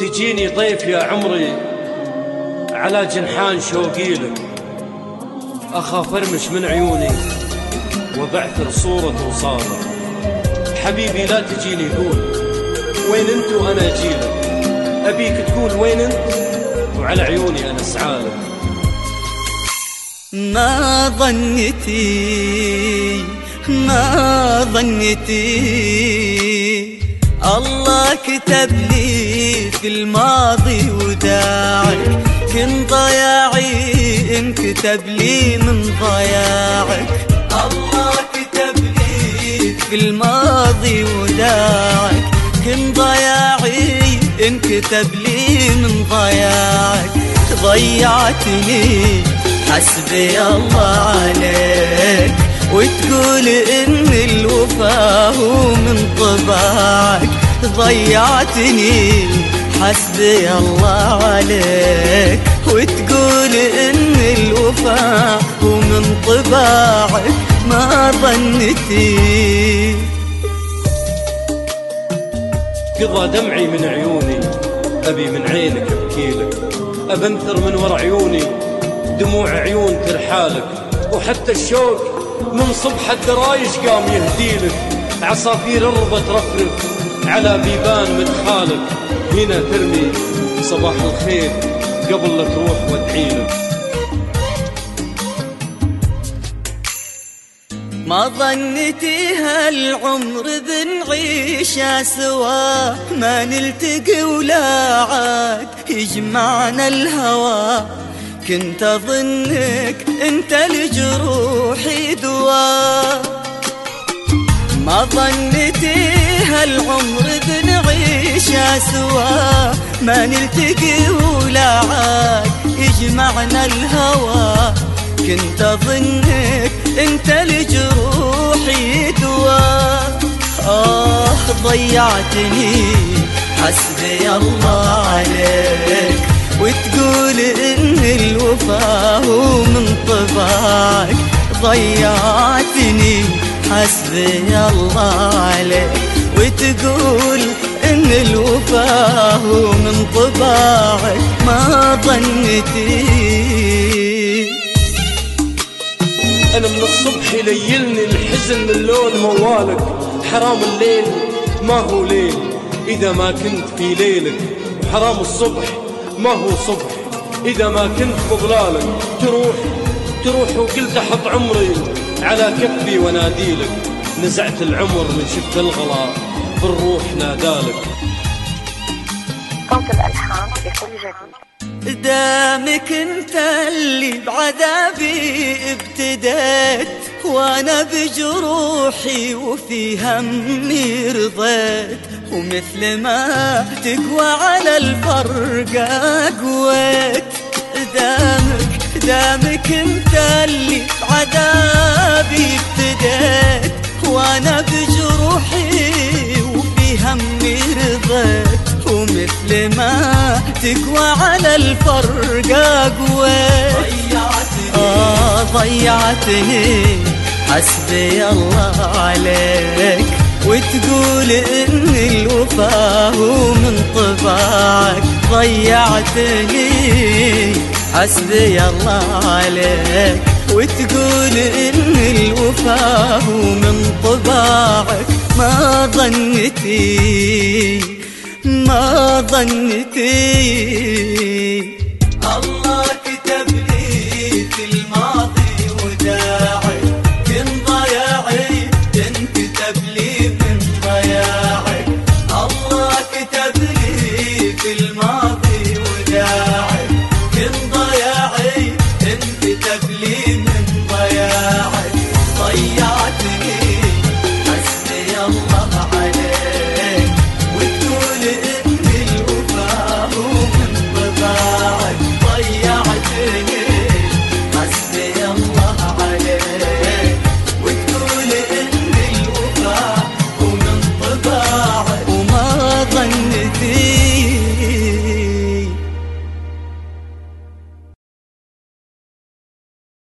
تجيني ضيف يا عمري على جنحان شوقي لك أخاف أرمش من عيوني وبعثر صورة وصالك حبيبي لا تجيني قول وين أنت وأنا أجيلك؟ أبيك تقول وين أنت؟ وعلى عيوني أنا أسعالك. ما ظنتي ما ظنتي الله كتب لي الماضي وداعك كن ضياعي انكتب لي من ضياعك. الله كتب لي في الماضي وداعك. كن ضياعي انكتب لي من ضياعك. ضيعتني حسبي الله عليك. وتقول إن الوفا هو من طباعك. ضيعتني. حسبي الله عليك. وتقول إن الوفا هو من طباعك. ما ظنتي. قضى دمعي من عيوني. أبي من عينك ابكيلك أبنثر من ورا عيوني. دموع عيون ترحالك. وحتى الشوق من صبح الدرايش قام يهديلك عصافير الربة ترفرف. على بيبان مدخالك هنا ترمي صباح الخير قبل لا تروح وادعيلك ما ظنتي هالعمر بنعيش سوا ما نلتقي ولا عاد. يجمعنا الهوى. كنت أظنك أنت لجروحي دواء ما ظنتي هالعمر سوا ما نلتقي ولا عاد. يجمعنا الهوى. كنت أظنك أنت لجروحي دواء آه ضيعتني. حسبي الله عليك. وتقول إن الوفا هو من طباعك ضيعتني. حسبي الله عليك. وتقول ان الوفا هو من طباعك ما ظنتي أنا من الصبح يليلني الحزن من لون موالك. حرام الليل ما هو ليل إذا ما كنت في ليلك. وحرام الصبح ما هو صبح إذا ما كنت بظلالك تروح تروح وقلت أحط عمري على كفي وناديلك. نزعت العمر من شفت الغلا بالروح نادالك. بكل جديد دامك أنت اللي بعذابي ابتديت وأنا بجروحي وفي همي رضيت. ومثل ما تقوى على الفرق قويت دامك دامك أنت اللي بعذابي ابتديت وأنا بجروحي تقوى على الفرق قويت آه ضيعتني. حسبي الله عليك. وتقول إن الوفا هو من طباعك. ضيعتني. حسبي الله عليك. وتقول إن الوفا هو من طباعك. ما ظنتي ظنتي الله كتب لي في الماضي وداعي. من ضياعي انكتب لي من ضياعي الله كتب لي في الماضي see.